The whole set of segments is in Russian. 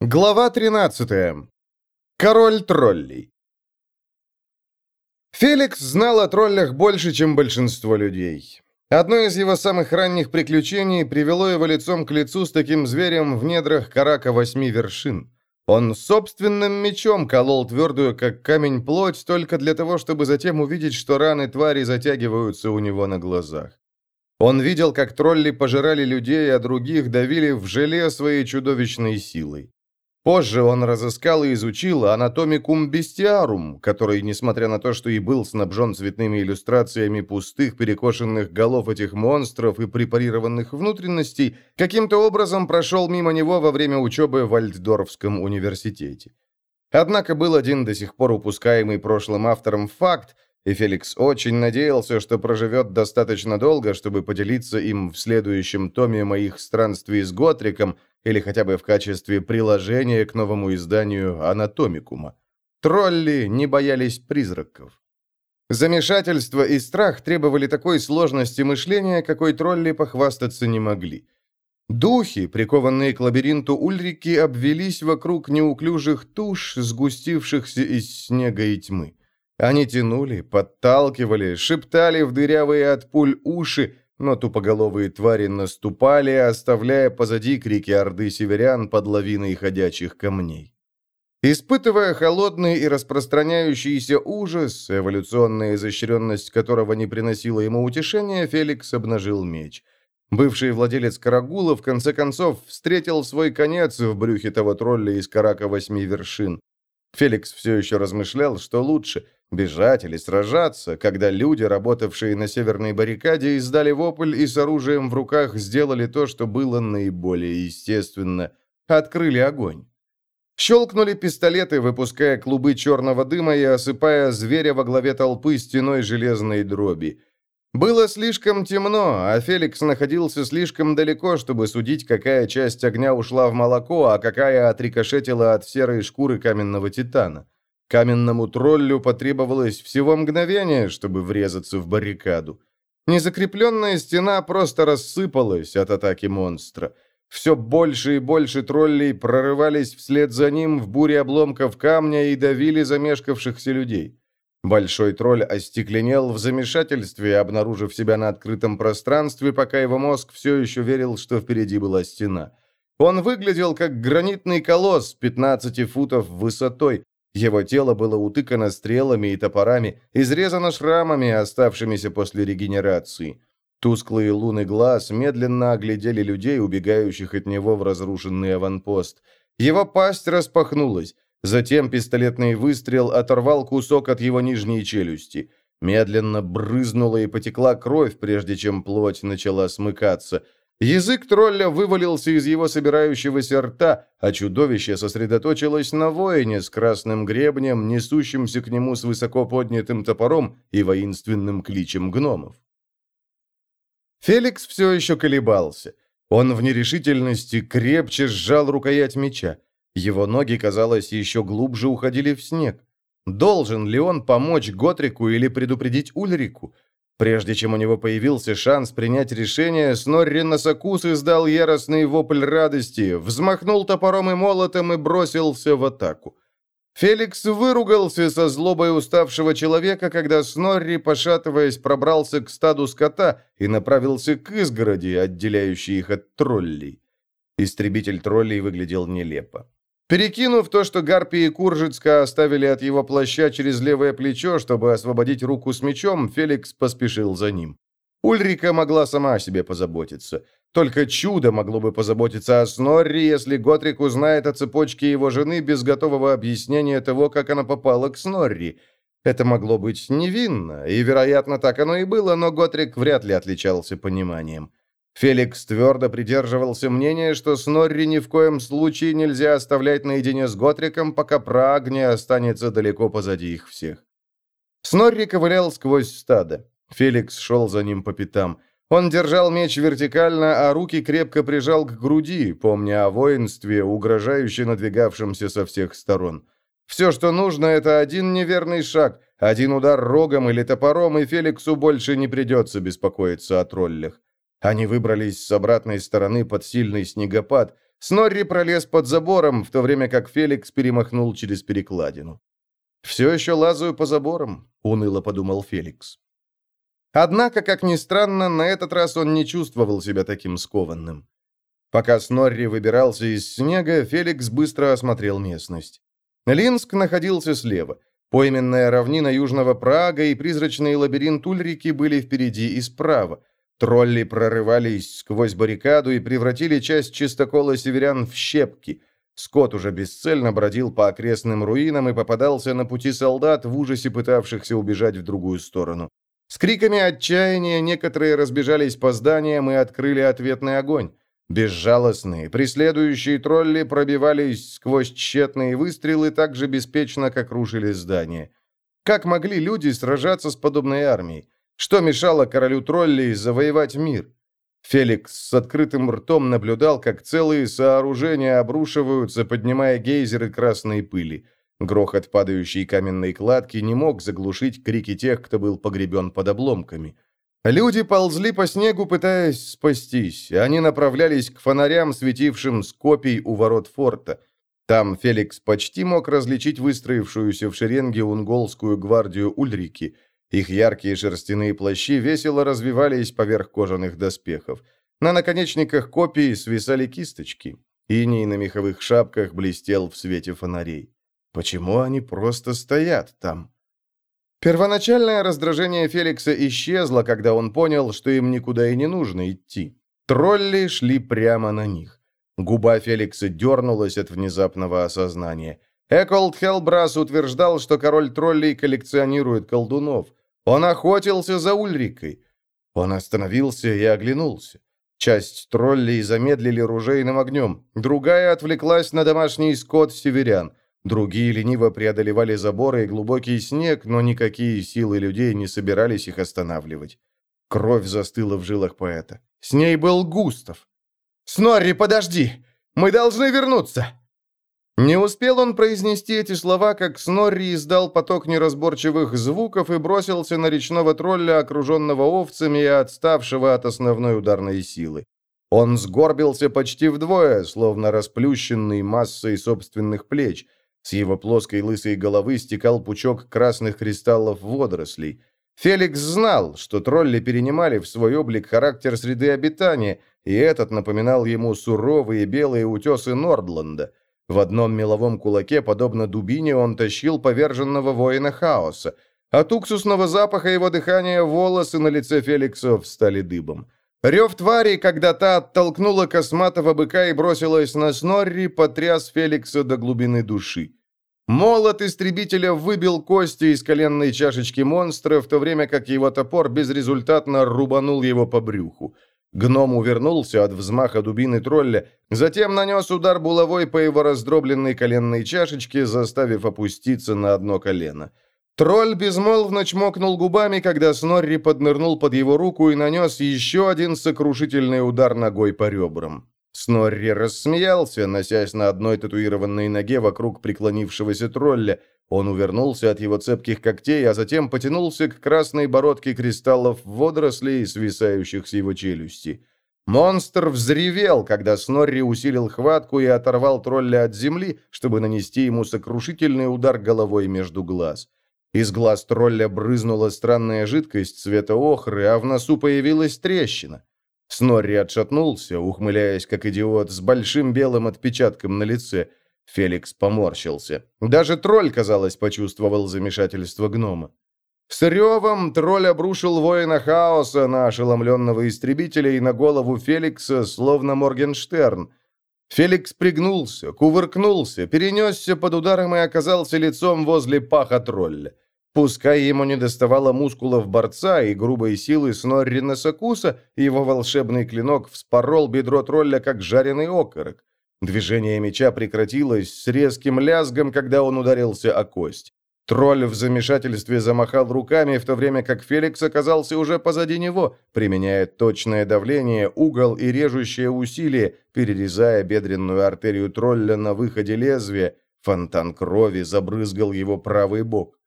Глава 13. Король троллей. Феликс знал о троллях больше, чем большинство людей. Одно из его самых ранних приключений привело его лицом к лицу с таким зверем в недрах Карака Восьми Вершин. Он собственным мечом колол твердую, как камень, плоть, только для того, чтобы затем увидеть, что раны твари затягиваются у него на глазах. Он видел, как тролли пожирали людей, а других давили в желе своей чудовищной силой. Позже он разыскал и изучил анатомикум бестиарум, который, несмотря на то, что и был снабжен цветными иллюстрациями пустых перекошенных голов этих монстров и препарированных внутренностей, каким-то образом прошел мимо него во время учебы в Альтдорфском университете. Однако был один до сих пор упускаемый прошлым автором факт, и Феликс очень надеялся, что проживет достаточно долго, чтобы поделиться им в следующем томе моих странствий с Готриком – или хотя бы в качестве приложения к новому изданию «Анатомикума». Тролли не боялись призраков. Замешательство и страх требовали такой сложности мышления, какой тролли похвастаться не могли. Духи, прикованные к лабиринту Ульрики, обвелись вокруг неуклюжих туш, сгустившихся из снега и тьмы. Они тянули, подталкивали, шептали в дырявые от пуль уши, но тупоголовые твари наступали, оставляя позади крики орды северян под лавиной ходячих камней. Испытывая холодный и распространяющийся ужас, эволюционная изощренность которого не приносила ему утешения, Феликс обнажил меч. Бывший владелец Карагула в конце концов встретил свой конец в брюхе того тролля из Карака Восьми Вершин. Феликс все еще размышлял, что лучше – Бежать или сражаться, когда люди, работавшие на северной баррикаде, издали вопль и с оружием в руках сделали то, что было наиболее естественно – открыли огонь. Щелкнули пистолеты, выпуская клубы черного дыма и осыпая зверя во главе толпы стеной железной дроби. Было слишком темно, а Феликс находился слишком далеко, чтобы судить, какая часть огня ушла в молоко, а какая отрикошетила от серой шкуры каменного титана. Каменному троллю потребовалось всего мгновение, чтобы врезаться в баррикаду. Незакрепленная стена просто рассыпалась от атаки монстра. Все больше и больше троллей прорывались вслед за ним в буре обломков камня и давили замешкавшихся людей. Большой тролль остекленел в замешательстве, обнаружив себя на открытом пространстве, пока его мозг все еще верил, что впереди была стена. Он выглядел как гранитный колосс 15 футов высотой, его тело было утыкано стрелами и топорами, изрезано шрамами, оставшимися после регенерации. Тусклые луны глаз медленно оглядели людей, убегающих от него в разрушенный аванпост. Его пасть распахнулась. Затем пистолетный выстрел оторвал кусок от его нижней челюсти. Медленно брызнула и потекла кровь, прежде чем плоть начала смыкаться – Язык тролля вывалился из его собирающегося рта, а чудовище сосредоточилось на воине с красным гребнем, несущимся к нему с высоко поднятым топором и воинственным кличем гномов. Феликс все еще колебался. Он в нерешительности крепче сжал рукоять меча. Его ноги, казалось, еще глубже уходили в снег. Должен ли он помочь Готрику или предупредить Ульрику? Прежде чем у него появился шанс принять решение, Снорри Носокус издал яростный вопль радости, взмахнул топором и молотом и бросился в атаку. Феликс выругался со злобой уставшего человека, когда Снорри, пошатываясь, пробрался к стаду скота и направился к изгороди, отделяющей их от троллей. Истребитель троллей выглядел нелепо. Перекинув то, что Гарпи и Куржицка оставили от его плаща через левое плечо, чтобы освободить руку с мечом, Феликс поспешил за ним. Ульрика могла сама о себе позаботиться. Только чудо могло бы позаботиться о Снорри, если Готрик узнает о цепочке его жены без готового объяснения того, как она попала к Снорри. Это могло быть невинно, и, вероятно, так оно и было, но Готрик вряд ли отличался пониманием. Феликс твердо придерживался мнения, что Снорри ни в коем случае нельзя оставлять наедине с Готриком, пока Праг не останется далеко позади их всех. Снорри ковылял сквозь стадо. Феликс шел за ним по пятам. Он держал меч вертикально, а руки крепко прижал к груди, помня о воинстве, угрожающе надвигавшемся со всех сторон. Все, что нужно, это один неверный шаг, один удар рогом или топором, и Феликсу больше не придется беспокоиться о троллях. Они выбрались с обратной стороны под сильный снегопад. Снорри пролез под забором, в то время как Феликс перемахнул через перекладину. «Все еще лазаю по заборам», — уныло подумал Феликс. Однако, как ни странно, на этот раз он не чувствовал себя таким скованным. Пока Снорри выбирался из снега, Феликс быстро осмотрел местность. Линск находился слева. Пойменная равнина Южного Прага и призрачный лабиринт Ульрики были впереди и справа. Тролли прорывались сквозь баррикаду и превратили часть чистокола северян в щепки. Скот уже бесцельно бродил по окрестным руинам и попадался на пути солдат, в ужасе пытавшихся убежать в другую сторону. С криками отчаяния некоторые разбежались по зданиям и открыли ответный огонь. Безжалостные, преследующие тролли пробивались сквозь тщетные выстрелы так же беспечно, как рушили здания. Как могли люди сражаться с подобной армией? Что мешало королю троллей завоевать мир? Феликс с открытым ртом наблюдал, как целые сооружения обрушиваются, поднимая гейзеры красной пыли. Грохот падающей каменной кладки не мог заглушить крики тех, кто был погребен под обломками. Люди ползли по снегу, пытаясь спастись. Они направлялись к фонарям, светившим с копий у ворот форта. Там Феликс почти мог различить выстроившуюся в шеренге унголскую гвардию Ульрики – их яркие шерстяные плащи весело развивались поверх кожаных доспехов. На наконечниках копий свисали кисточки. Иней на меховых шапках блестел в свете фонарей. Почему они просто стоят там? Первоначальное раздражение Феликса исчезло, когда он понял, что им никуда и не нужно идти. Тролли шли прямо на них. Губа Феликса дернулась от внезапного осознания. Эколд Хелбрас утверждал, что король троллей коллекционирует колдунов. Он охотился за Ульрикой. Он остановился и оглянулся. Часть троллей замедлили ружейным огнем, другая отвлеклась на домашний скот северян. Другие лениво преодолевали заборы и глубокий снег, но никакие силы людей не собирались их останавливать. Кровь застыла в жилах поэта. С ней был Густав. «Снорри, подожди! Мы должны вернуться!» Не успел он произнести эти слова, как Снорри издал поток неразборчивых звуков и бросился на речного тролля, окруженного овцами и отставшего от основной ударной силы. Он сгорбился почти вдвое, словно расплющенный массой собственных плеч. С его плоской лысой головы стекал пучок красных кристаллов водорослей. Феликс знал, что тролли перенимали в свой облик характер среды обитания, и этот напоминал ему суровые белые утесы Нордланда – в одном меловом кулаке, подобно дубине, он тащил поверженного воина хаоса. От уксусного запаха его дыхания волосы на лице Феликса встали дыбом. Рев твари, когда та оттолкнула косматого быка и бросилась на Снорри, потряс Феликса до глубины души. Молот истребителя выбил кости из коленной чашечки монстра, в то время как его топор безрезультатно рубанул его по брюху. Гном увернулся от взмаха дубины тролля, затем нанес удар булавой по его раздробленной коленной чашечке, заставив опуститься на одно колено. Тролль безмолвно чмокнул губами, когда Снорри поднырнул под его руку и нанес еще один сокрушительный удар ногой по ребрам. Снорри рассмеялся, носясь на одной татуированной ноге вокруг преклонившегося тролля, он увернулся от его цепких когтей, а затем потянулся к красной бородке кристаллов водорослей, свисающих с его челюсти. Монстр взревел, когда Снорри усилил хватку и оторвал тролля от земли, чтобы нанести ему сокрушительный удар головой между глаз. Из глаз тролля брызнула странная жидкость цвета охры, а в носу появилась трещина. Снорри отшатнулся, ухмыляясь как идиот, с большим белым отпечатком на лице – Феликс поморщился. Даже тролль, казалось, почувствовал замешательство гнома. С ревом тролль обрушил воина хаоса на ошеломленного истребителя и на голову Феликса, словно Моргенштерн. Феликс пригнулся, кувыркнулся, перенесся под ударом и оказался лицом возле паха тролля. Пускай ему не доставало мускулов борца и грубой силы Сноррина Сакуса, его волшебный клинок вспорол бедро тролля, как жареный окорок. Движение меча прекратилось с резким лязгом, когда он ударился о кость. Тролль в замешательстве замахал руками, в то время как Феликс оказался уже позади него, применяя точное давление, угол и режущее усилие, перерезая бедренную артерию тролля на выходе лезвия. Фонтан крови забрызгал его правый бок.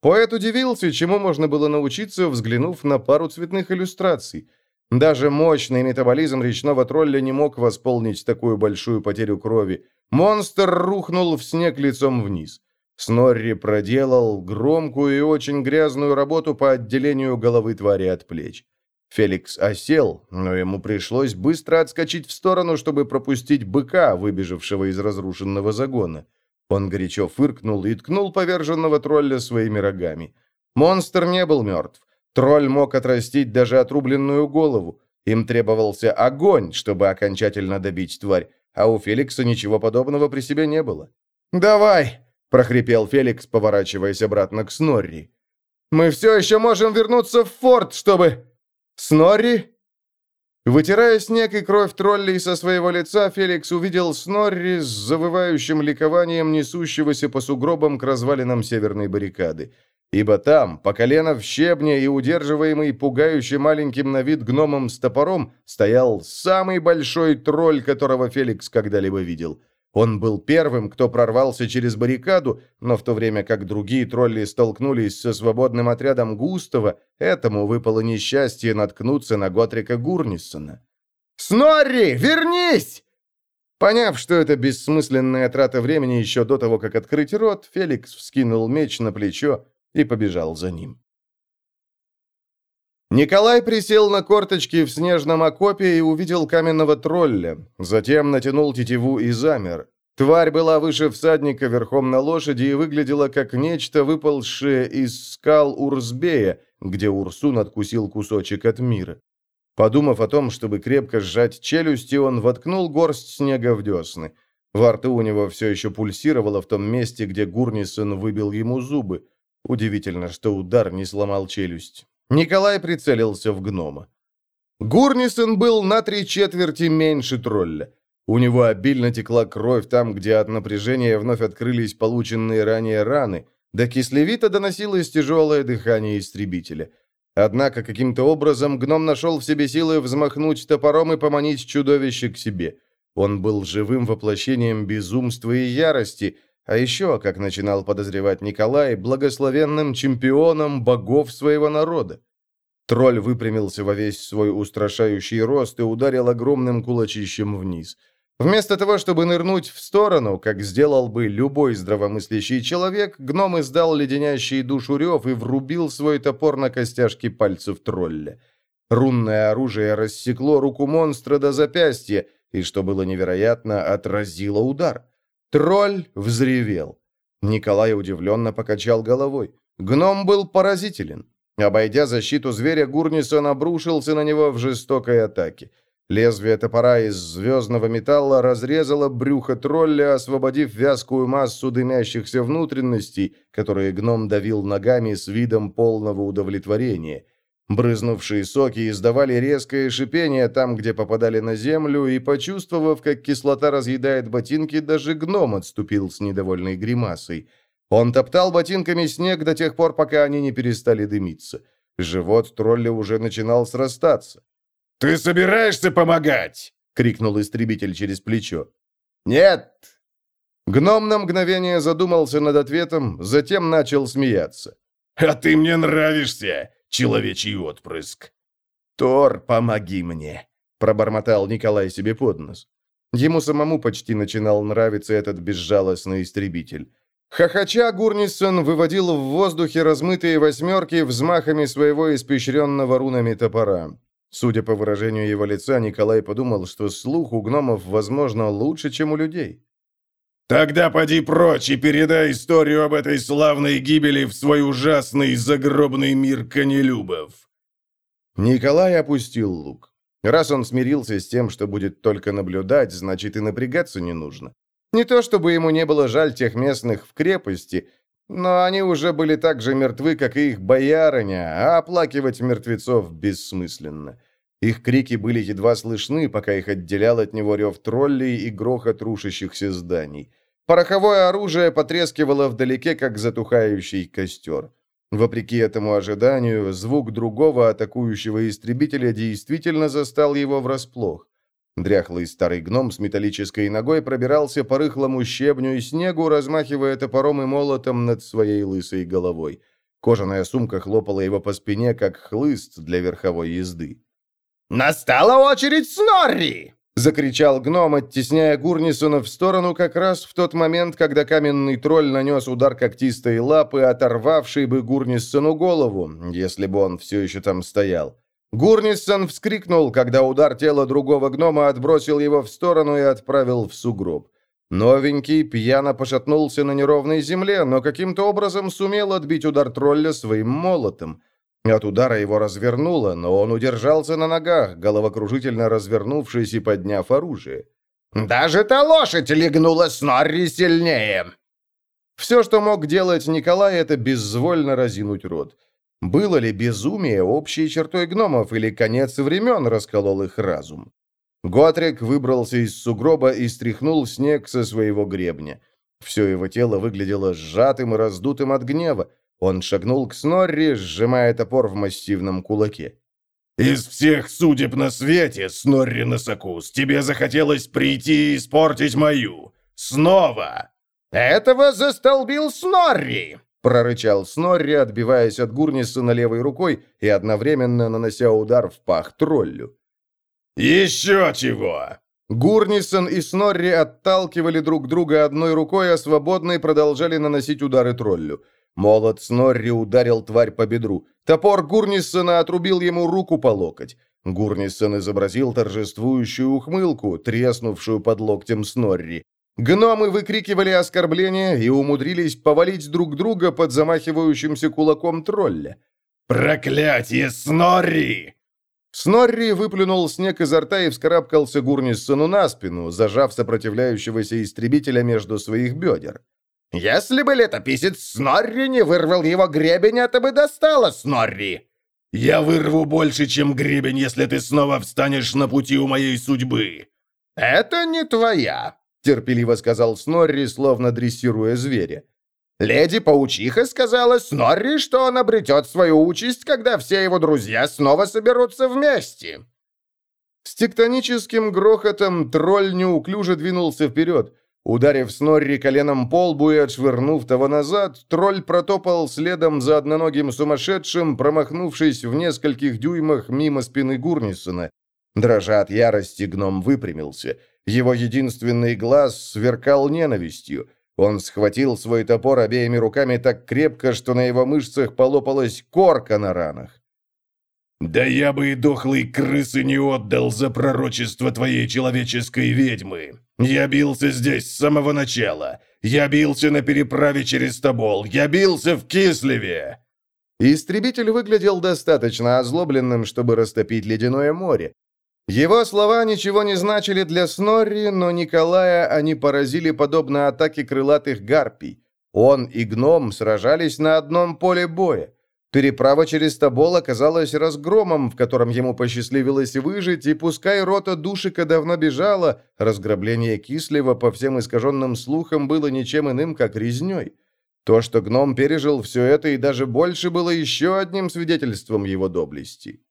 Поэт удивился, чему можно было научиться, взглянув на пару цветных иллюстраций. Даже мощный метаболизм речного тролля не мог восполнить такую большую потерю крови. Монстр рухнул в снег лицом вниз. Снорри проделал громкую и очень грязную работу по отделению головы твари от плеч. Феликс осел, но ему пришлось быстро отскочить в сторону, чтобы пропустить быка, выбежавшего из разрушенного загона. Он горячо фыркнул и ткнул поверженного тролля своими рогами. Монстр не был мертв. Тролль мог отрастить даже отрубленную голову. Им требовался огонь, чтобы окончательно добить тварь, а у Феликса ничего подобного при себе не было. «Давай!» — прохрипел Феликс, поворачиваясь обратно к Снорри. «Мы все еще можем вернуться в форт, чтобы...» «Снорри?» Вытирая снег и кровь троллей со своего лица, Феликс увидел Снорри с завывающим ликованием несущегося по сугробам к развалинам северной баррикады. Ибо там, по колено в щебне и удерживаемый пугающе маленьким на вид гномом с топором, стоял самый большой тролль, которого Феликс когда-либо видел. Он был первым, кто прорвался через баррикаду, но в то время как другие тролли столкнулись со свободным отрядом Густава, этому выпало несчастье наткнуться на Готрика Гурнисона. «Снорри, вернись!» Поняв, что это бессмысленная трата времени еще до того, как открыть рот, Феликс вскинул меч на плечо и побежал за ним. Николай присел на корточки в снежном окопе и увидел каменного тролля. Затем натянул тетиву и замер. Тварь была выше всадника верхом на лошади и выглядела как нечто, выползшее из скал Урсбея, где Урсун откусил кусочек от мира. Подумав о том, чтобы крепко сжать челюсти, он воткнул горсть снега в десны. Во рту у него все еще пульсировало в том месте, где Гурнисон выбил ему зубы. Удивительно, что удар не сломал челюсть. Николай прицелился в гнома. Гурнисон был на три четверти меньше тролля. У него обильно текла кровь там, где от напряжения вновь открылись полученные ранее раны, до кислевито доносилось тяжелое дыхание истребителя. Однако каким-то образом гном нашел в себе силы взмахнуть топором и поманить чудовище к себе. Он был живым воплощением безумства и ярости, а еще, как начинал подозревать Николай, благословенным чемпионом богов своего народа. Тролль выпрямился во весь свой устрашающий рост и ударил огромным кулачищем вниз. Вместо того, чтобы нырнуть в сторону, как сделал бы любой здравомыслящий человек, гном издал леденящий душу рев и врубил свой топор на костяшки пальцев тролля. Рунное оружие рассекло руку монстра до запястья и, что было невероятно, отразило удар. Тролль взревел. Николай удивленно покачал головой. Гном был поразителен. Обойдя защиту зверя, Гурнисон обрушился на него в жестокой атаке. Лезвие топора из звездного металла разрезало брюхо тролля, освободив вязкую массу дымящихся внутренностей, которые гном давил ногами с видом полного удовлетворения – Брызнувшие соки издавали резкое шипение там, где попадали на землю, и, почувствовав, как кислота разъедает ботинки, даже гном отступил с недовольной гримасой. Он топтал ботинками снег до тех пор, пока они не перестали дымиться. Живот тролля уже начинал срастаться. «Ты собираешься помогать?» — крикнул истребитель через плечо. «Нет!» Гном на мгновение задумался над ответом, затем начал смеяться. «А ты мне нравишься! Человечий отпрыск. «Тор, помоги мне!» — пробормотал Николай себе под нос. Ему самому почти начинал нравиться этот безжалостный истребитель. Хохоча Гурнисон выводил в воздухе размытые восьмерки взмахами своего испещренного рунами топора. Судя по выражению его лица, Николай подумал, что слух у гномов, возможно, лучше, чем у людей. Тогда поди прочь и передай историю об этой славной гибели в свой ужасный загробный мир конелюбов. Николай опустил лук. Раз он смирился с тем, что будет только наблюдать, значит и напрягаться не нужно. Не то чтобы ему не было жаль тех местных в крепости, но они уже были так же мертвы, как и их боярыня, а оплакивать мертвецов бессмысленно. Их крики были едва слышны, пока их отделял от него рев троллей и грохот рушащихся зданий. Пороховое оружие потрескивало вдалеке, как затухающий костер. Вопреки этому ожиданию, звук другого атакующего истребителя действительно застал его врасплох. Дряхлый старый гном с металлической ногой пробирался по рыхлому щебню и снегу, размахивая топором и молотом над своей лысой головой. Кожаная сумка хлопала его по спине, как хлыст для верховой езды. Настала очередь Снорри!» Закричал гном, оттесняя Гурнисона в сторону как раз в тот момент, когда каменный тролль нанес удар когтистой лапы, оторвавший бы Гурнисону голову, если бы он все еще там стоял. Гурнисон вскрикнул, когда удар тела другого гнома отбросил его в сторону и отправил в сугроб. Новенький пьяно пошатнулся на неровной земле, но каким-то образом сумел отбить удар тролля своим молотом. От удара его развернуло, но он удержался на ногах, головокружительно развернувшись и подняв оружие. «Даже та лошадь легнула Снорри сильнее!» Все, что мог делать Николай, это безвольно разинуть рот. Было ли безумие общей чертой гномов, или конец времен расколол их разум? Готрик выбрался из сугроба и стряхнул снег со своего гребня. Все его тело выглядело сжатым и раздутым от гнева. Он шагнул к Снорри, сжимая топор в массивном кулаке. «Из всех судеб на свете, Снорри Носокус, тебе захотелось прийти и испортить мою. Снова!» «Этого застолбил Снорри!» — прорычал Снорри, отбиваясь от Гурнисона левой рукой и одновременно нанося удар в пах троллю. «Еще чего!» Гурнисон и Снорри отталкивали друг друга одной рукой, а свободной продолжали наносить удары троллю. Молот Снорри ударил тварь по бедру. Топор Гурнисона отрубил ему руку по локоть. Гурнисон изобразил торжествующую ухмылку, треснувшую под локтем Снорри. Гномы выкрикивали оскорбления и умудрились повалить друг друга под замахивающимся кулаком тролля. «Проклятие, Снорри!» Снорри выплюнул снег изо рта и вскарабкался Гурниссону на спину, зажав сопротивляющегося истребителя между своих бедер. «Если бы летописец Снорри не вырвал его гребень, это бы достало Снорри!» «Я вырву больше, чем гребень, если ты снова встанешь на пути у моей судьбы!» «Это не твоя!» — терпеливо сказал Снорри, словно дрессируя зверя. Леди-паучиха сказала Снорри, что он обретет свою участь, когда все его друзья снова соберутся вместе. С тектоническим грохотом тролль неуклюже двинулся вперед. Ударив Снорри коленом по лбу и отшвырнув того назад, тролль протопал следом за одноногим сумасшедшим, промахнувшись в нескольких дюймах мимо спины Гурнисона. Дрожа от ярости, гном выпрямился. Его единственный глаз сверкал ненавистью. Он схватил свой топор обеими руками так крепко, что на его мышцах полопалась корка на ранах. «Да я бы и дохлый крысы не отдал за пророчество твоей человеческой ведьмы. Я бился здесь с самого начала. Я бился на переправе через Тобол. Я бился в Кислеве!» Истребитель выглядел достаточно озлобленным, чтобы растопить ледяное море. Его слова ничего не значили для Снорри, но Николая они поразили подобно атаке крылатых гарпий. Он и гном сражались на одном поле боя. Переправа через Тобол оказалась разгромом, в котором ему посчастливилось выжить, и пускай рота Душика давно бежала, разграбление Кислева по всем искаженным слухам было ничем иным, как резней. То, что гном пережил все это и даже больше, было еще одним свидетельством его доблести.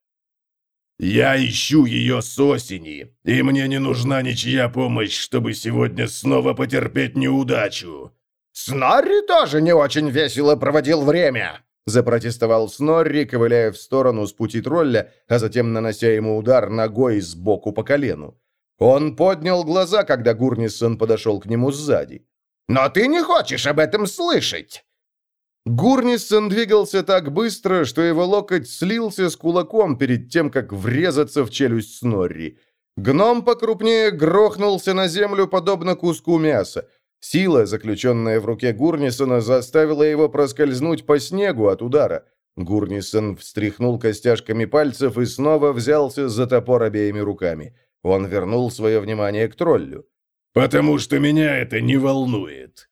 «Я ищу ее с осени, и мне не нужна ничья помощь, чтобы сегодня снова потерпеть неудачу». «Снорри тоже не очень весело проводил время», запротестовал Снорри, ковыляя в сторону с пути тролля, а затем нанося ему удар ногой сбоку по колену. Он поднял глаза, когда Гурнисон подошел к нему сзади. «Но ты не хочешь об этом слышать!» Гурнисон двигался так быстро, что его локоть слился с кулаком перед тем, как врезаться в челюсть Снорри. Гном покрупнее грохнулся на землю, подобно куску мяса. Сила, заключенная в руке Гурнисона, заставила его проскользнуть по снегу от удара. Гурнисон встряхнул костяшками пальцев и снова взялся за топор обеими руками. Он вернул свое внимание к троллю. «Потому что меня это не волнует»,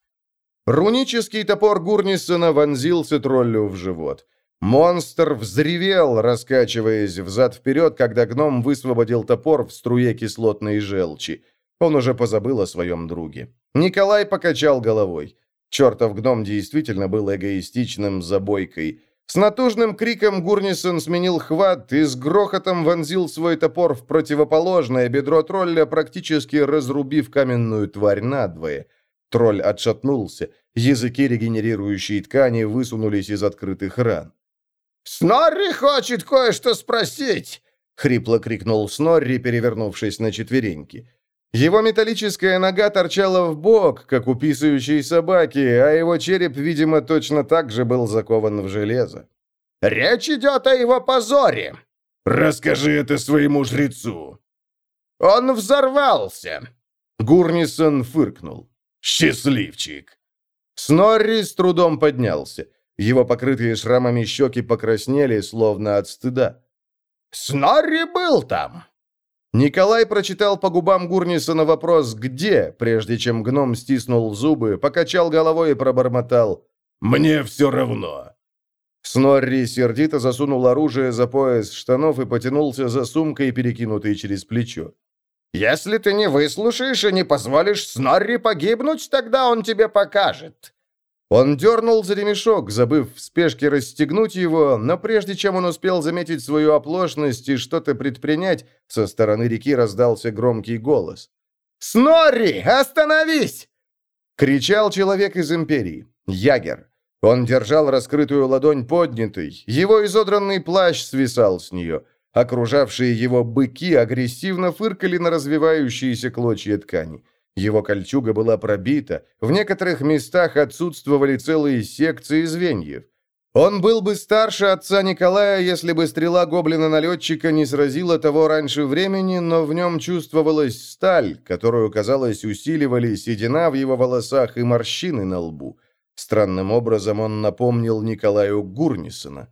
Рунический топор Гурнисона вонзился троллю в живот. Монстр взревел, раскачиваясь взад-вперед, когда гном высвободил топор в струе кислотной желчи. Он уже позабыл о своем друге. Николай покачал головой. Чертов гном действительно был эгоистичным забойкой. С натужным криком Гурнисон сменил хват и с грохотом вонзил свой топор в противоположное бедро тролля, практически разрубив каменную тварь надвое. Тролль отшатнулся. Языки регенерирующей ткани высунулись из открытых ран. «Снорри хочет кое-что спросить!» — хрипло крикнул Снорри, перевернувшись на четвереньки. Его металлическая нога торчала в бок, как у писающей собаки, а его череп, видимо, точно так же был закован в железо. «Речь идет о его позоре!» «Расскажи это своему жрецу!» «Он взорвался!» Гурнисон фыркнул. «Счастливчик!» Снорри с трудом поднялся. Его покрытые шрамами щеки покраснели, словно от стыда. «Снорри был там!» Николай прочитал по губам Гурнисона вопрос «Где?», прежде чем гном стиснул зубы, покачал головой и пробормотал «Мне все равно». Снорри сердито засунул оружие за пояс штанов и потянулся за сумкой, перекинутой через плечо. «Если ты не выслушаешь и не позволишь Снорри погибнуть, тогда он тебе покажет». Он дернул за ремешок, забыв в спешке расстегнуть его, но прежде чем он успел заметить свою оплошность и что-то предпринять, со стороны реки раздался громкий голос. «Снорри, остановись!» Кричал человек из Империи. Ягер. Он держал раскрытую ладонь поднятой, его изодранный плащ свисал с нее. Окружавшие его быки агрессивно фыркали на развивающиеся клочья ткани. Его кольчуга была пробита, в некоторых местах отсутствовали целые секции звеньев. Он был бы старше отца Николая, если бы стрела гоблина-налетчика не сразила того раньше времени, но в нем чувствовалась сталь, которую, казалось, усиливали седина в его волосах и морщины на лбу. Странным образом он напомнил Николаю Гурнисона.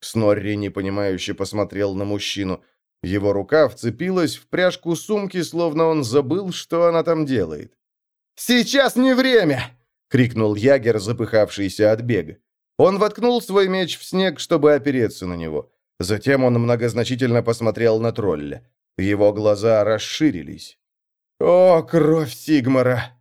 Снорри непонимающе посмотрел на мужчину – его рука вцепилась в пряжку сумки, словно он забыл, что она там делает. «Сейчас не время!» — крикнул ягер, запыхавшийся от бега. Он воткнул свой меч в снег, чтобы опереться на него. Затем он многозначительно посмотрел на тролля. Его глаза расширились. «О, кровь Сигмара!»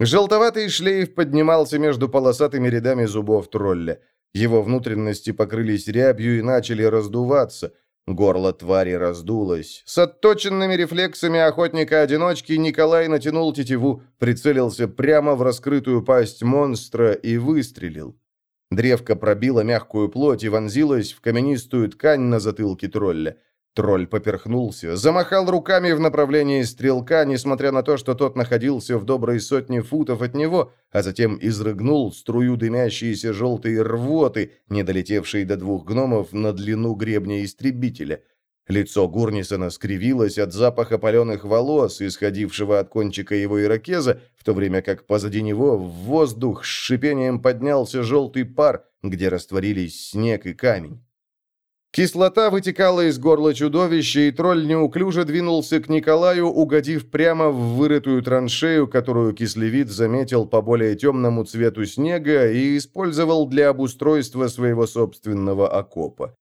Желтоватый шлейф поднимался между полосатыми рядами зубов тролля. Его внутренности покрылись рябью и начали раздуваться. Горло твари раздулось. С отточенными рефлексами охотника-одиночки Николай натянул тетиву, прицелился прямо в раскрытую пасть монстра и выстрелил. Древко пробило мягкую плоть и вонзилось в каменистую ткань на затылке тролля. Тролль поперхнулся, замахал руками в направлении стрелка, несмотря на то, что тот находился в доброй сотне футов от него, а затем изрыгнул струю дымящиеся желтые рвоты, не долетевшие до двух гномов на длину гребня истребителя. Лицо Гурнисона скривилось от запаха паленых волос, исходившего от кончика его ирокеза, в то время как позади него в воздух с шипением поднялся желтый пар, где растворились снег и камень. Кислота вытекала из горла чудовища, и тролль неуклюже двинулся к Николаю, угодив прямо в вырытую траншею, которую кислевид заметил по более темному цвету снега и использовал для обустройства своего собственного окопа.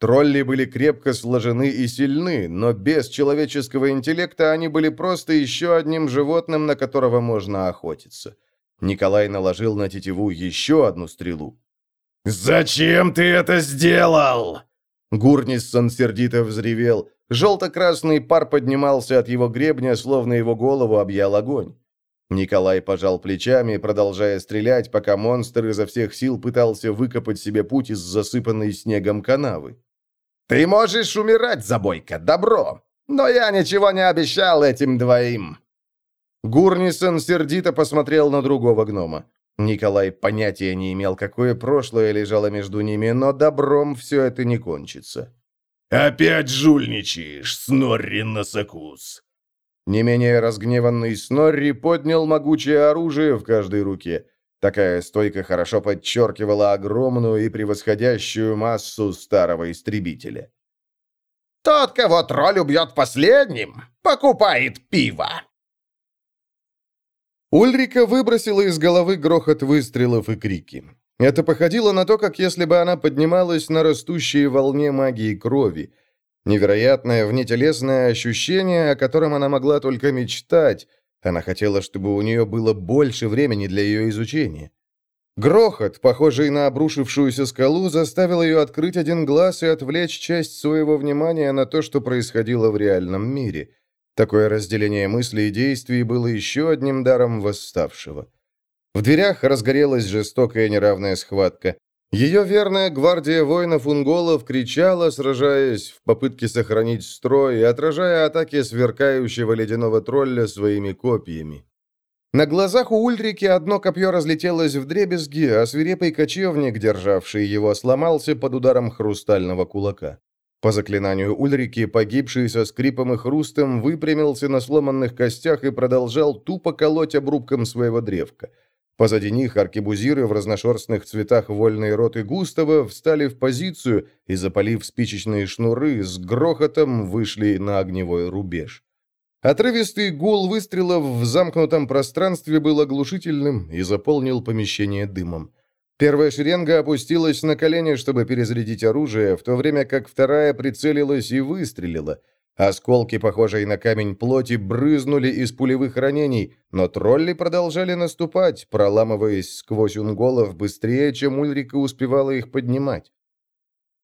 Тролли были крепко сложены и сильны, но без человеческого интеллекта они были просто еще одним животным, на которого можно охотиться. Николай наложил на тетиву еще одну стрелу. «Зачем ты это сделал?» Гурниссон сердито взревел. Желто-красный пар поднимался от его гребня, словно его голову объял огонь. Николай пожал плечами, продолжая стрелять, пока монстр изо всех сил пытался выкопать себе путь из засыпанной снегом канавы. «Ты можешь умирать, забойка, добро! Но я ничего не обещал этим двоим!» Гурнисон сердито посмотрел на другого гнома. Николай понятия не имел, какое прошлое лежало между ними, но добром все это не кончится. «Опять жульничаешь, Снорри Носокус!» Не менее разгневанный Снорри поднял могучее оружие в каждой руке. Такая стойка хорошо подчеркивала огромную и превосходящую массу старого истребителя. «Тот, кого тролль убьет последним, покупает пиво!» Ульрика выбросила из головы грохот выстрелов и крики. Это походило на то, как если бы она поднималась на растущей волне магии крови. Невероятное внетелесное ощущение, о котором она могла только мечтать. Она хотела, чтобы у нее было больше времени для ее изучения. Грохот, похожий на обрушившуюся скалу, заставил ее открыть один глаз и отвлечь часть своего внимания на то, что происходило в реальном мире – Такое разделение мыслей и действий было еще одним даром восставшего. В дверях разгорелась жестокая неравная схватка. Ее верная гвардия воинов-унголов кричала, сражаясь в попытке сохранить строй и отражая атаки сверкающего ледяного тролля своими копьями. На глазах у Ульрики одно копье разлетелось в дребезги, а свирепый кочевник, державший его, сломался под ударом хрустального кулака. По заклинанию Ульрики, погибший со скрипом и хрустом, выпрямился на сломанных костях и продолжал тупо колоть обрубком своего древка. Позади них аркебузиры в разношерстных цветах вольной роты Густава встали в позицию и, запалив спичечные шнуры, с грохотом вышли на огневой рубеж. Отрывистый гул выстрелов в замкнутом пространстве был оглушительным и заполнил помещение дымом. Первая шеренга опустилась на колени, чтобы перезарядить оружие, в то время как вторая прицелилась и выстрелила. Осколки, похожие на камень плоти, брызнули из пулевых ранений, но тролли продолжали наступать, проламываясь сквозь унголов быстрее, чем Ульрика успевала их поднимать.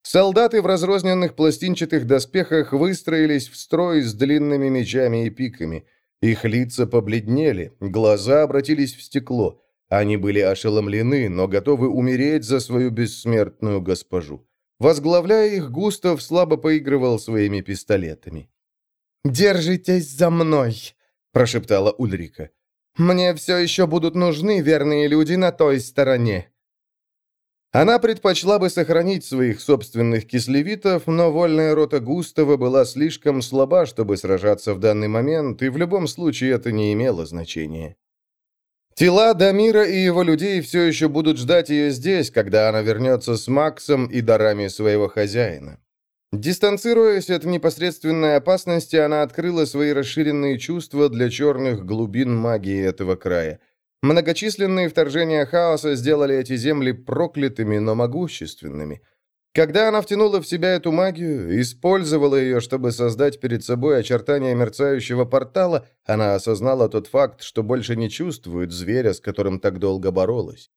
Солдаты в разрозненных пластинчатых доспехах выстроились в строй с длинными мечами и пиками. Их лица побледнели, глаза обратились в стекло. Они были ошеломлены, но готовы умереть за свою бессмертную госпожу. Возглавляя их, Густав слабо поигрывал своими пистолетами. «Держитесь за мной!» – прошептала Ульрика. «Мне все еще будут нужны верные люди на той стороне!» Она предпочла бы сохранить своих собственных кислевитов, но вольная рота Густава была слишком слаба, чтобы сражаться в данный момент, и в любом случае это не имело значения. Тела Дамира и его людей все еще будут ждать ее здесь, когда она вернется с Максом и дарами своего хозяина. Дистанцируясь от непосредственной опасности, она открыла свои расширенные чувства для черных глубин магии этого края. Многочисленные вторжения хаоса сделали эти земли проклятыми, но могущественными – когда она втянула в себя эту магию, использовала ее, чтобы создать перед собой очертания мерцающего портала, она осознала тот факт, что больше не чувствует зверя, с которым так долго боролась.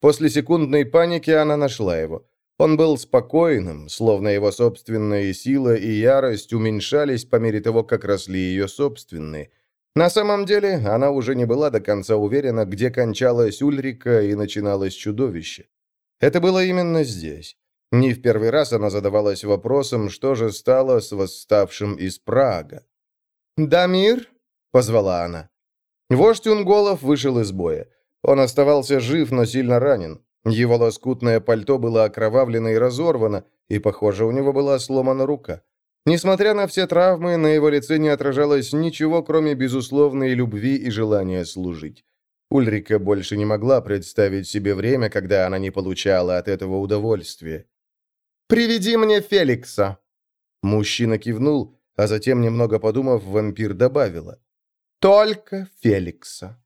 После секундной паники она нашла его. Он был спокойным, словно его собственная сила и ярость уменьшались по мере того, как росли ее собственные. На самом деле, она уже не была до конца уверена, где кончалась Ульрика и начиналось чудовище. Это было именно здесь. Не в первый раз она задавалась вопросом, что же стало с восставшим из Прага. «Дамир?» — позвала она. Вождь Унголов вышел из боя. Он оставался жив, но сильно ранен. Его лоскутное пальто было окровавлено и разорвано, и, похоже, у него была сломана рука. Несмотря на все травмы, на его лице не отражалось ничего, кроме безусловной любви и желания служить. Ульрика больше не могла представить себе время, когда она не получала от этого удовольствия. «Приведи мне Феликса!» Мужчина кивнул, а затем, немного подумав, вампир добавила. «Только Феликса!»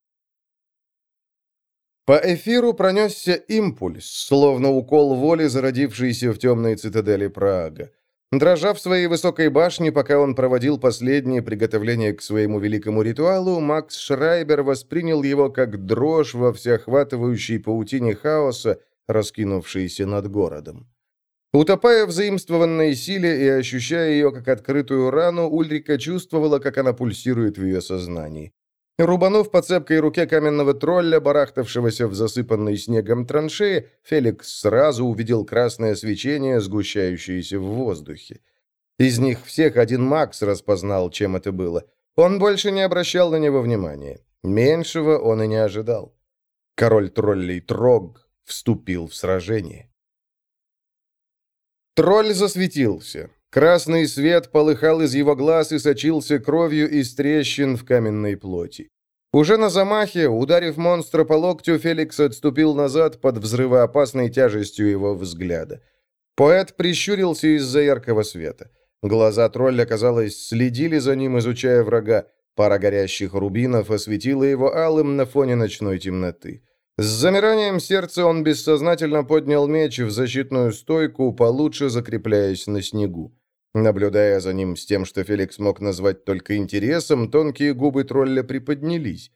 По эфиру пронесся импульс, словно укол воли, зародившийся в темной цитадели Прага. Дрожа в своей высокой башне, пока он проводил последние приготовления к своему великому ритуалу, Макс Шрайбер воспринял его как дрожь во всеохватывающей паутине хаоса, раскинувшейся над городом. Утопая в заимствованной силе и ощущая ее как открытую рану, Ульрика чувствовала, как она пульсирует в ее сознании. Рубанув по цепкой руке каменного тролля, барахтавшегося в засыпанной снегом траншее, Феликс сразу увидел красное свечение, сгущающееся в воздухе. Из них всех один Макс распознал, чем это было. Он больше не обращал на него внимания. Меньшего он и не ожидал. Король троллей Трог вступил в сражение. Тролль засветился. Красный свет полыхал из его глаз и сочился кровью из трещин в каменной плоти. Уже на замахе, ударив монстра по локтю, Феликс отступил назад под взрывоопасной тяжестью его взгляда. Поэт прищурился из-за яркого света. Глаза тролля, казалось, следили за ним, изучая врага. Пара горящих рубинов осветила его алым на фоне ночной темноты. С замиранием сердца он бессознательно поднял меч в защитную стойку, получше закрепляясь на снегу. Наблюдая за ним с тем, что Феликс мог назвать только интересом, тонкие губы тролля приподнялись.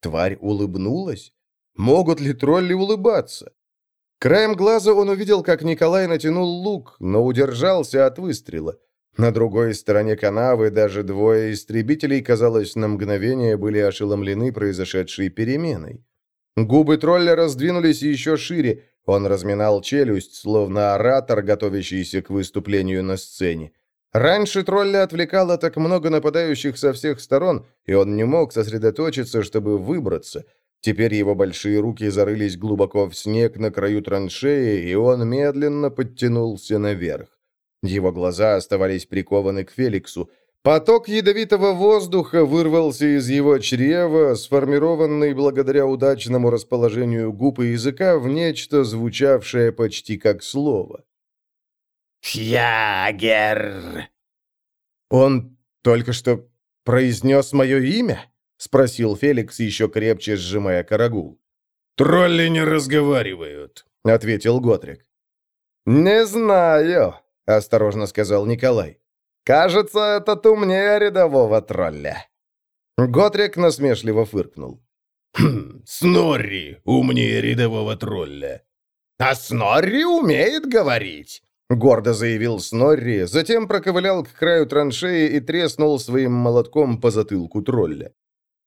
Тварь улыбнулась? Могут ли тролли улыбаться? Краем глаза он увидел, как Николай натянул лук, но удержался от выстрела. На другой стороне канавы даже двое истребителей, казалось, на мгновение были ошеломлены произошедшей переменой. Губы тролля раздвинулись еще шире, Он разминал челюсть, словно оратор, готовящийся к выступлению на сцене. Раньше тролля отвлекало так много нападающих со всех сторон, и он не мог сосредоточиться, чтобы выбраться. Теперь его большие руки зарылись глубоко в снег на краю траншеи, и он медленно подтянулся наверх. Его глаза оставались прикованы к Феликсу. Поток ядовитого воздуха вырвался из его чрева, сформированный благодаря удачному расположению губ и языка в нечто, звучавшее почти как слово. «Фьягер!» «Он только что произнес мое имя?» — спросил Феликс, еще крепче сжимая карагул. «Тролли не разговаривают», — ответил Готрик. «Не знаю», — осторожно сказал Николай. «Кажется, этот умнее рядового тролля». Готрик насмешливо фыркнул. «Хм, Снорри умнее рядового тролля». «А Снорри умеет говорить», Гордо заявил Снорри, затем проковылял к краю траншеи и треснул своим молотком по затылку тролля.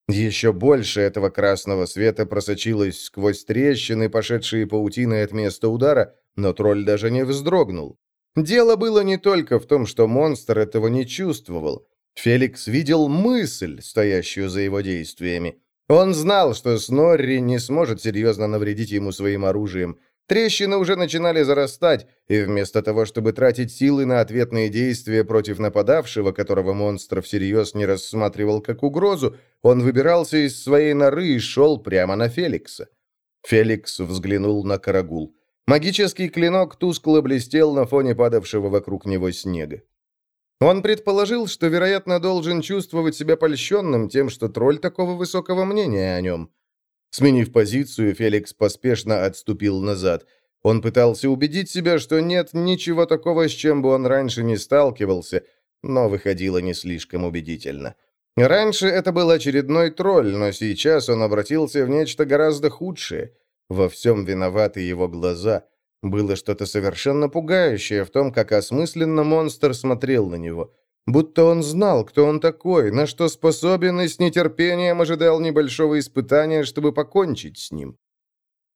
Еще больше этого красного света просочилось сквозь трещины, пошедшие паутиной от места удара, но тролль даже не вздрогнул. Дело было не только в том, что монстр этого не чувствовал. Феликс видел мысль, стоящую за его действиями. Он знал, что Снорри не сможет серьезно навредить ему своим оружием, Трещины уже начинали зарастать, и вместо того, чтобы тратить силы на ответные действия против нападавшего, которого монстр всерьез не рассматривал как угрозу, он выбирался из своей норы и шел прямо на Феликса. Феликс взглянул на Карагул. Магический клинок тускло блестел на фоне падавшего вокруг него снега. Он предположил, что, вероятно, должен чувствовать себя польщенным тем, что тролль такого высокого мнения о нем. Сменив позицию, Феликс поспешно отступил назад. Он пытался убедить себя, что нет ничего такого, с чем бы он раньше не сталкивался, но выходило не слишком убедительно. Раньше это был очередной тролль, но сейчас он обратился в нечто гораздо худшее. Во всем виноваты его глаза. Было что-то совершенно пугающее в том, как осмысленно монстр смотрел на него. Будто он знал, кто он такой, на что способен, и с нетерпением ожидал небольшого испытания, чтобы покончить с ним.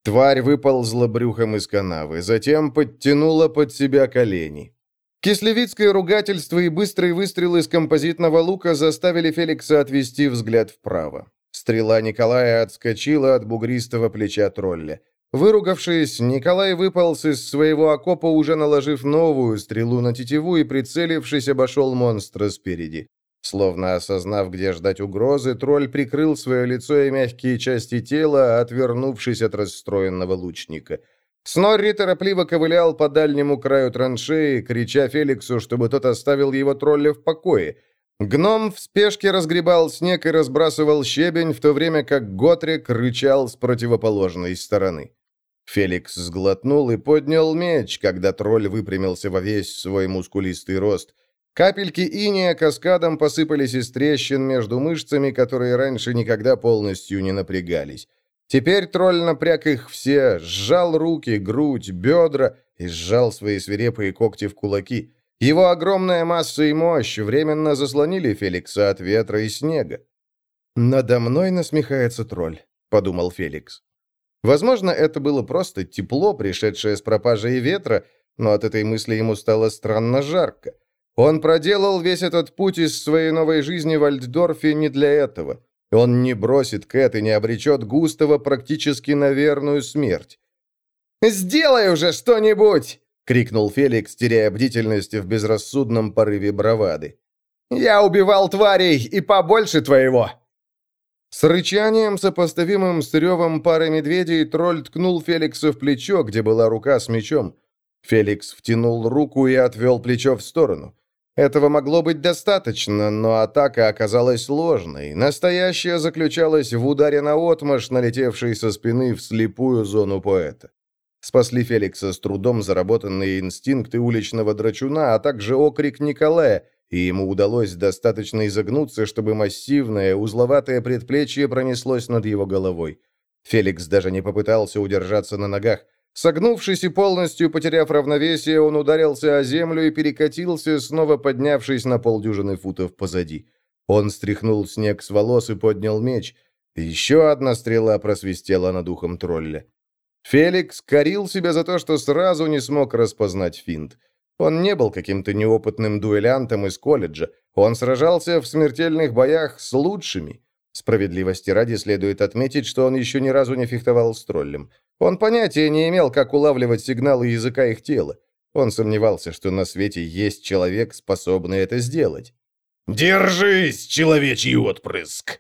Тварь выползла брюхом из канавы, затем подтянула под себя колени. Кислевицкое ругательство и быстрый выстрел из композитного лука заставили Феликса отвести взгляд вправо. Стрела Николая отскочила от бугристого плеча тролля. Выругавшись, Николай выполз из своего окопа, уже наложив новую стрелу на тетиву и, прицелившись, обошел монстра спереди. Словно осознав, где ждать угрозы, тролль прикрыл свое лицо и мягкие части тела, отвернувшись от расстроенного лучника. Снорри торопливо ковылял по дальнему краю траншеи, крича Феликсу, чтобы тот оставил его тролля в покое. Гном в спешке разгребал снег и разбрасывал щебень, в то время как Готрик рычал с противоположной стороны. Феликс сглотнул и поднял меч, когда тролль выпрямился во весь свой мускулистый рост. Капельки иния каскадом посыпались из трещин между мышцами, которые раньше никогда полностью не напрягались. Теперь тролль напряг их все, сжал руки, грудь, бедра и сжал свои свирепые когти в кулаки. Его огромная масса и мощь временно заслонили Феликса от ветра и снега. «Надо мной насмехается тролль», — подумал Феликс. Возможно, это было просто тепло, пришедшее с пропажей ветра, но от этой мысли ему стало странно жарко. Он проделал весь этот путь из своей новой жизни в Альтдорфе не для этого. Он не бросит Кэт и не обречет Густава практически на верную смерть. «Сделай уже что-нибудь!» — крикнул Феликс, теряя бдительность в безрассудном порыве бравады. «Я убивал тварей и побольше твоего!» С рычанием, сопоставимым с ревом пары медведей, тролль ткнул Феликса в плечо, где была рука с мечом. Феликс втянул руку и отвел плечо в сторону. Этого могло быть достаточно, но атака оказалась сложной. Настоящая заключалась в ударе на отмашь, налетевшей со спины в слепую зону поэта. Спасли Феликса с трудом заработанные инстинкты уличного драчуна, а также окрик Николая – и ему удалось достаточно изогнуться, чтобы массивное, узловатое предплечье пронеслось над его головой. Феликс даже не попытался удержаться на ногах. Согнувшись и полностью потеряв равновесие, он ударился о землю и перекатился, снова поднявшись на полдюжины футов позади. Он стряхнул снег с волос и поднял меч. Еще одна стрела просвистела над ухом тролля. Феликс корил себя за то, что сразу не смог распознать финт. Он не был каким-то неопытным дуэлянтом из колледжа. Он сражался в смертельных боях с лучшими. Справедливости ради следует отметить, что он еще ни разу не фехтовал с троллем. Он понятия не имел, как улавливать сигналы языка их тела. Он сомневался, что на свете есть человек, способный это сделать. «Держись, человечий отпрыск!»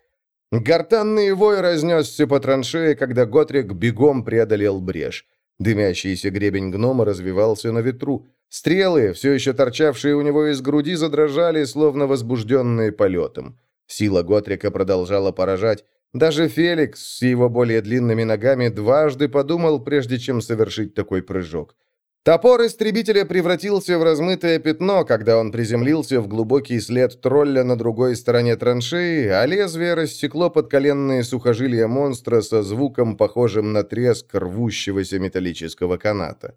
Гортанный вой разнесся по траншее, когда Готрик бегом преодолел брешь. Дымящийся гребень гнома развивался на ветру. Стрелы, все еще торчавшие у него из груди, задрожали, словно возбужденные полетом. Сила Готрика продолжала поражать. Даже Феликс с его более длинными ногами дважды подумал, прежде чем совершить такой прыжок. Топор истребителя превратился в размытое пятно, когда он приземлился в глубокий след тролля на другой стороне траншеи, а лезвие рассекло подколенные сухожилия монстра со звуком, похожим на треск рвущегося металлического каната.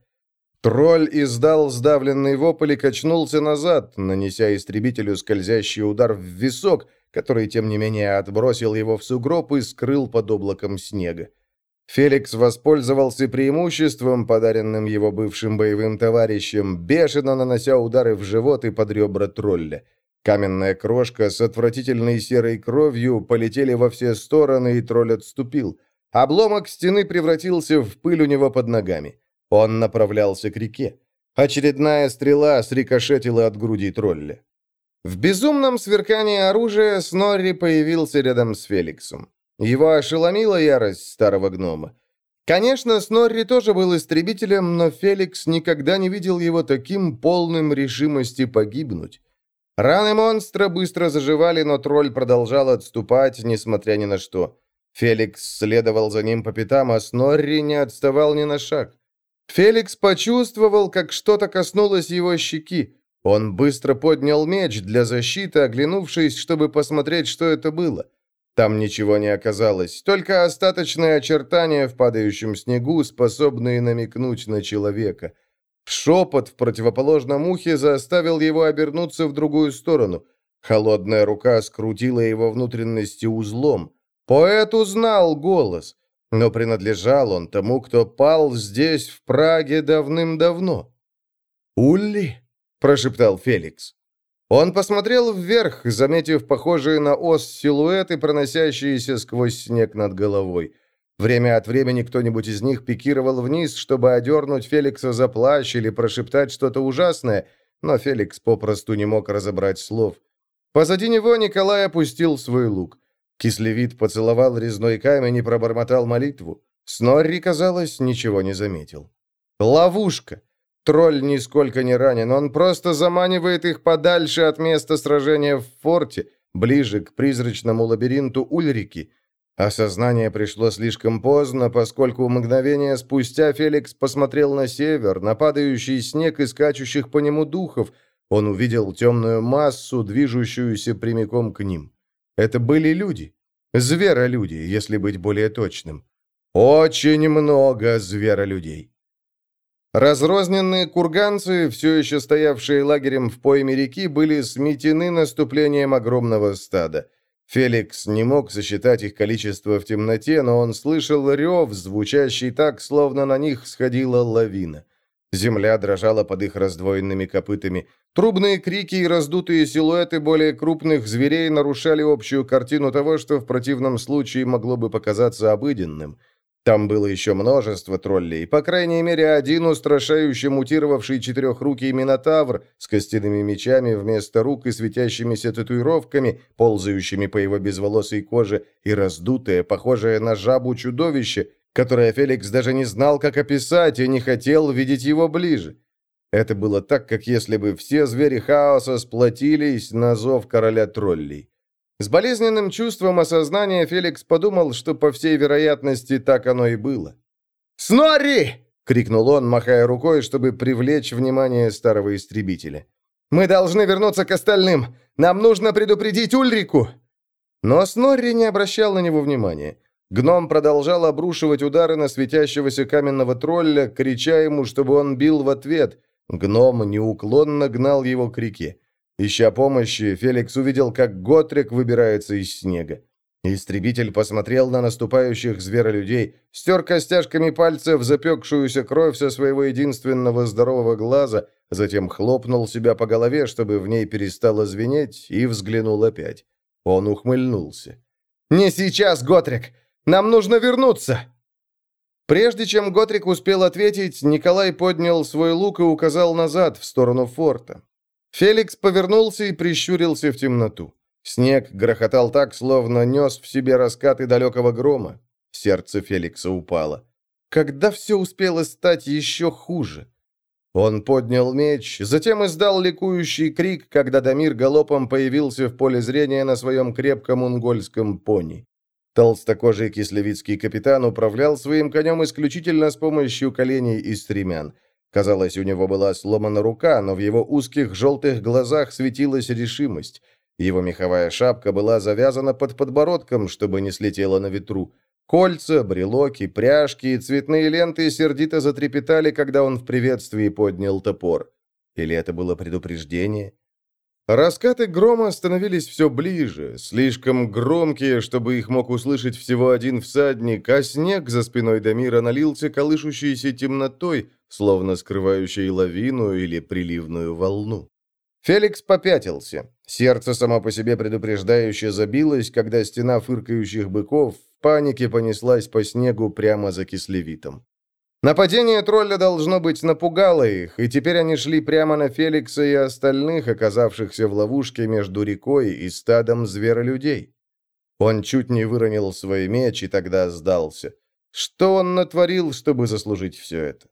Тролль издал сдавленный вопль и качнулся назад, нанеся истребителю скользящий удар в висок, который, тем не менее, отбросил его в сугроб и скрыл под облаком снега. Феликс воспользовался преимуществом, подаренным его бывшим боевым товарищем, бешено нанося удары в живот и под ребра тролля. Каменная крошка с отвратительной серой кровью полетели во все стороны, и тролль отступил. Обломок стены превратился в пыль у него под ногами. Он направлялся к реке. Очередная стрела срикошетила от груди тролля. В безумном сверкании оружия Снорри появился рядом с Феликсом. Его ошеломила ярость старого гнома. Конечно, Снорри тоже был истребителем, но Феликс никогда не видел его таким полным решимости погибнуть. Раны монстра быстро заживали, но тролль продолжал отступать, несмотря ни на что. Феликс следовал за ним по пятам, а Снорри не отставал ни на шаг. Феликс почувствовал, как что-то коснулось его щеки. Он быстро поднял меч для защиты, оглянувшись, чтобы посмотреть, что это было. Там ничего не оказалось, только остаточные очертания в падающем снегу, способные намекнуть на человека. Шепот в противоположном ухе заставил его обернуться в другую сторону. Холодная рука скрутила его внутренности узлом. Поэт узнал голос, но принадлежал он тому, кто пал здесь, в Праге, давным-давно. «Улли?» – прошептал Феликс. Он посмотрел вверх, заметив похожие на ос силуэты, проносящиеся сквозь снег над головой. Время от времени кто-нибудь из них пикировал вниз, чтобы одернуть Феликса за плащ или прошептать что-то ужасное, но Феликс попросту не мог разобрать слов. Позади него Николай опустил свой лук. Кислевид поцеловал резной камень и пробормотал молитву. Снорри, казалось, ничего не заметил. «Ловушка!» Тролль нисколько не ранен, он просто заманивает их подальше от места сражения в форте, ближе к призрачному лабиринту Ульрики. Осознание пришло слишком поздно, поскольку мгновение спустя Феликс посмотрел на север, на падающий снег и скачущих по нему духов. Он увидел темную массу, движущуюся прямиком к ним. Это были люди. Зверолюди, если быть более точным. Очень много зверолюдей. Разрозненные курганцы, все еще стоявшие лагерем в пойме реки, были сметены наступлением огромного стада. Феликс не мог сосчитать их количество в темноте, но он слышал рев, звучащий так, словно на них сходила лавина. Земля дрожала под их раздвоенными копытами. Трубные крики и раздутые силуэты более крупных зверей нарушали общую картину того, что в противном случае могло бы показаться обыденным – там было еще множество троллей, по крайней мере, один устрашающе мутировавший четырехрукий минотавр с костяными мечами вместо рук и светящимися татуировками, ползающими по его безволосой коже, и раздутое, похожее на жабу чудовище, которое Феликс даже не знал, как описать, и не хотел видеть его ближе. Это было так, как если бы все звери хаоса сплотились на зов короля троллей. С болезненным чувством осознания Феликс подумал, что, по всей вероятности, так оно и было. «Снорри!» — крикнул он, махая рукой, чтобы привлечь внимание старого истребителя. «Мы должны вернуться к остальным! Нам нужно предупредить Ульрику!» Но Снорри не обращал на него внимания. Гном продолжал обрушивать удары на светящегося каменного тролля, крича ему, чтобы он бил в ответ. Гном неуклонно гнал его к реке. Ища помощи, Феликс увидел, как Готрик выбирается из снега. Истребитель посмотрел на наступающих зверолюдей, стер костяшками пальцев запекшуюся кровь со своего единственного здорового глаза, затем хлопнул себя по голове, чтобы в ней перестало звенеть, и взглянул опять. Он ухмыльнулся. «Не сейчас, Готрик! Нам нужно вернуться!» Прежде чем Готрик успел ответить, Николай поднял свой лук и указал назад, в сторону форта. Феликс повернулся и прищурился в темноту. Снег грохотал так, словно нес в себе раскаты далекого грома. Сердце Феликса упало. Когда все успело стать еще хуже? Он поднял меч, затем издал ликующий крик, когда Дамир галопом появился в поле зрения на своем крепком унгольском пони. Толстокожий кислевицкий капитан управлял своим конем исключительно с помощью коленей и стремян. Казалось, у него была сломана рука, но в его узких желтых глазах светилась решимость. Его меховая шапка была завязана под подбородком, чтобы не слетела на ветру. Кольца, брелоки, пряжки и цветные ленты сердито затрепетали, когда он в приветствии поднял топор. Или это было предупреждение? Раскаты грома становились все ближе, слишком громкие, чтобы их мог услышать всего один всадник, а снег за спиной Дамира налился колышущейся темнотой, словно скрывающей лавину или приливную волну. Феликс попятился. Сердце само по себе предупреждающе забилось, когда стена фыркающих быков в панике понеслась по снегу прямо за кислевитом. Нападение тролля, должно быть, напугало их, и теперь они шли прямо на Феликса и остальных, оказавшихся в ловушке между рекой и стадом зверолюдей. Он чуть не выронил свой меч и тогда сдался. Что он натворил, чтобы заслужить все это?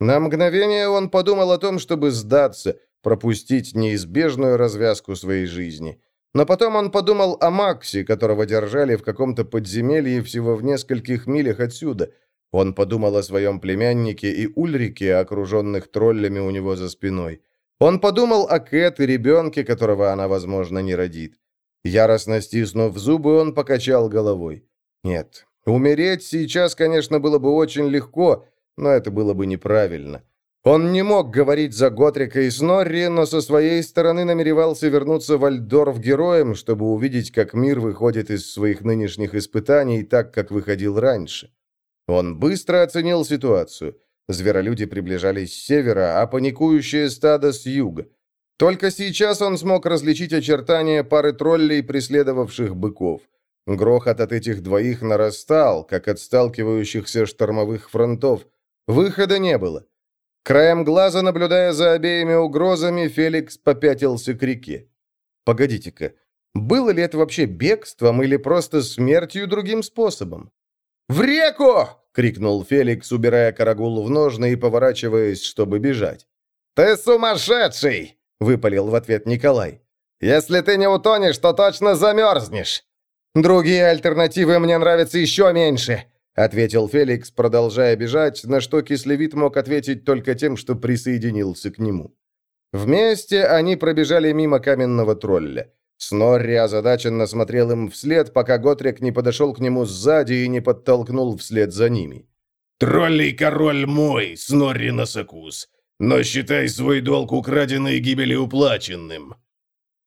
На мгновение он подумал о том, чтобы сдаться, пропустить неизбежную развязку своей жизни. Но потом он подумал о Максе, которого держали в каком-то подземелье всего в нескольких милях отсюда. Он подумал о своем племяннике и Ульрике, окруженных троллями у него за спиной. Он подумал о Кэт и ребенке, которого она, возможно, не родит. Яростно стиснув зубы, он покачал головой. Нет, умереть сейчас, конечно, было бы очень легко, но это было бы неправильно. Он не мог говорить за Готрика и Снорри, но со своей стороны намеревался вернуться в Альдорф героем, чтобы увидеть, как мир выходит из своих нынешних испытаний так, как выходил раньше. Он быстро оценил ситуацию. Зверолюди приближались с севера, а паникующее стадо с юга. Только сейчас он смог различить очертания пары троллей, преследовавших быков. Грохот от этих двоих нарастал, как от сталкивающихся штормовых фронтов. Выхода не было. Краем глаза, наблюдая за обеими угрозами, Феликс попятился к реке. Погодите-ка, было ли это вообще бегством или просто смертью другим способом? «В реку!» — крикнул Феликс, убирая карагул в ножны и поворачиваясь, чтобы бежать. «Ты сумасшедший!» — выпалил в ответ Николай. «Если ты не утонешь, то точно замерзнешь!» «Другие альтернативы мне нравятся еще меньше. — ответил Феликс, продолжая бежать, на что Кислевит мог ответить только тем, что присоединился к нему. Вместе они пробежали мимо каменного тролля. Снорри озадаченно смотрел им вслед, пока Готрик не подошел к нему сзади и не подтолкнул вслед за ними. «Троллей король мой, Снорри Носокус, но считай свой долг украденной гибели уплаченным».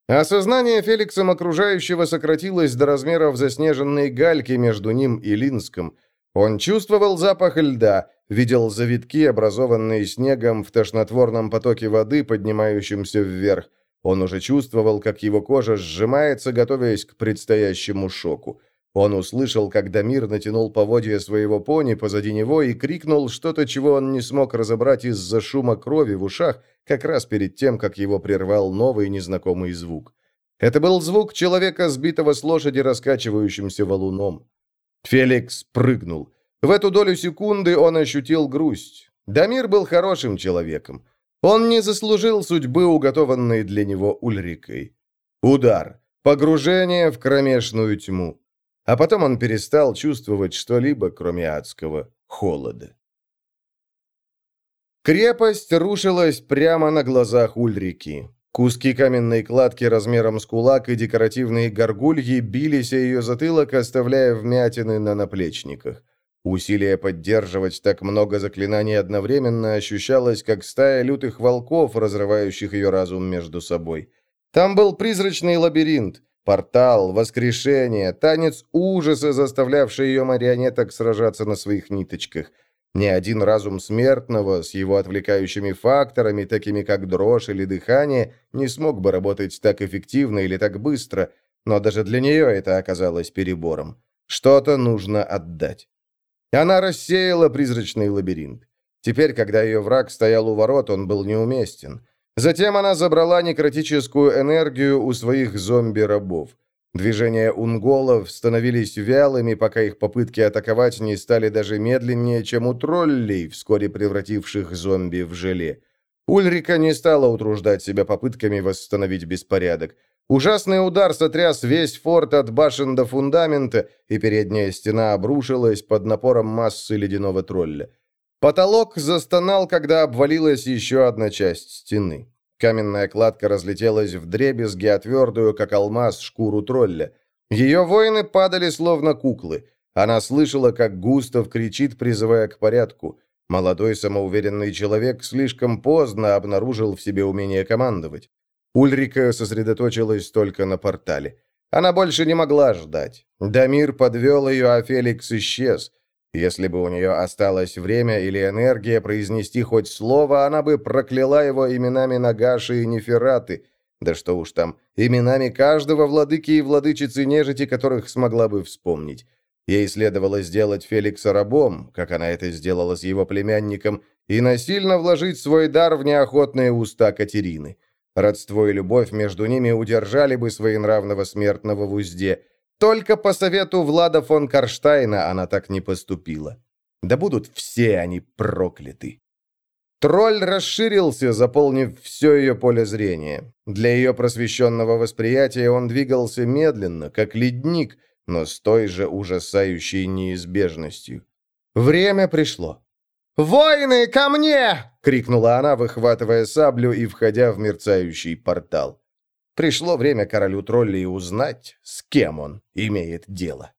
Осознание Феликсом окружающего сократилось до размеров заснеженной гальки между ним и Линском – он чувствовал запах льда, видел завитки, образованные снегом в тошнотворном потоке воды, поднимающемся вверх. Он уже чувствовал, как его кожа сжимается, готовясь к предстоящему шоку. Он услышал, как Дамир натянул поводья своего пони позади него и крикнул что-то, чего он не смог разобрать из-за шума крови в ушах, как раз перед тем, как его прервал новый незнакомый звук. Это был звук человека, сбитого с лошади раскачивающимся валуном. Феликс прыгнул. В эту долю секунды он ощутил грусть. Дамир был хорошим человеком. Он не заслужил судьбы, уготованной для него Ульрикой. Удар. Погружение в кромешную тьму. А потом он перестал чувствовать что-либо, кроме адского холода. Крепость рушилась прямо на глазах Ульрики. Куски каменной кладки размером с кулак и декоративные горгульи бились о ее затылок, оставляя вмятины на наплечниках. Усилие поддерживать так много заклинаний одновременно ощущалось, как стая лютых волков, разрывающих ее разум между собой. Там был призрачный лабиринт, Портал, воскрешение, танец ужаса, заставлявший ее марионеток сражаться на своих ниточках. Ни один разум смертного с его отвлекающими факторами, такими как дрожь или дыхание, не смог бы работать так эффективно или так быстро, но даже для нее это оказалось перебором. Что-то нужно отдать. Она рассеяла призрачный лабиринт. Теперь, когда ее враг стоял у ворот, он был неуместен. Затем она забрала некротическую энергию у своих зомби-рабов. Движения унголов становились вялыми, пока их попытки атаковать не стали даже медленнее, чем у троллей, вскоре превративших зомби в желе. Ульрика не стала утруждать себя попытками восстановить беспорядок. Ужасный удар сотряс весь форт от башен до фундамента, и передняя стена обрушилась под напором массы ледяного тролля. Потолок застонал, когда обвалилась еще одна часть стены. Каменная кладка разлетелась в дребезги, а твердую, как алмаз, шкуру тролля. Ее воины падали, словно куклы. Она слышала, как Густав кричит, призывая к порядку. Молодой самоуверенный человек слишком поздно обнаружил в себе умение командовать. Ульрика сосредоточилась только на портале. Она больше не могла ждать. Дамир подвел ее, а Феликс исчез. Если бы у нее осталось время или энергия произнести хоть слово, она бы прокляла его именами Нагаши и Нефераты, да что уж там, именами каждого владыки и владычицы нежити, которых смогла бы вспомнить. Ей следовало сделать Феликса рабом, как она это сделала с его племянником, и насильно вложить свой дар в неохотные уста Катерины. Родство и любовь между ними удержали бы своенравного смертного в узде – только по совету Влада фон Карштайна она так не поступила. Да будут все они прокляты. Тролль расширился, заполнив все ее поле зрения. Для ее просвещенного восприятия он двигался медленно, как ледник, но с той же ужасающей неизбежностью. Время пришло. «Воины, ко мне!» — крикнула она, выхватывая саблю и входя в мерцающий портал. Пришло время королю троллей узнать, с кем он имеет дело.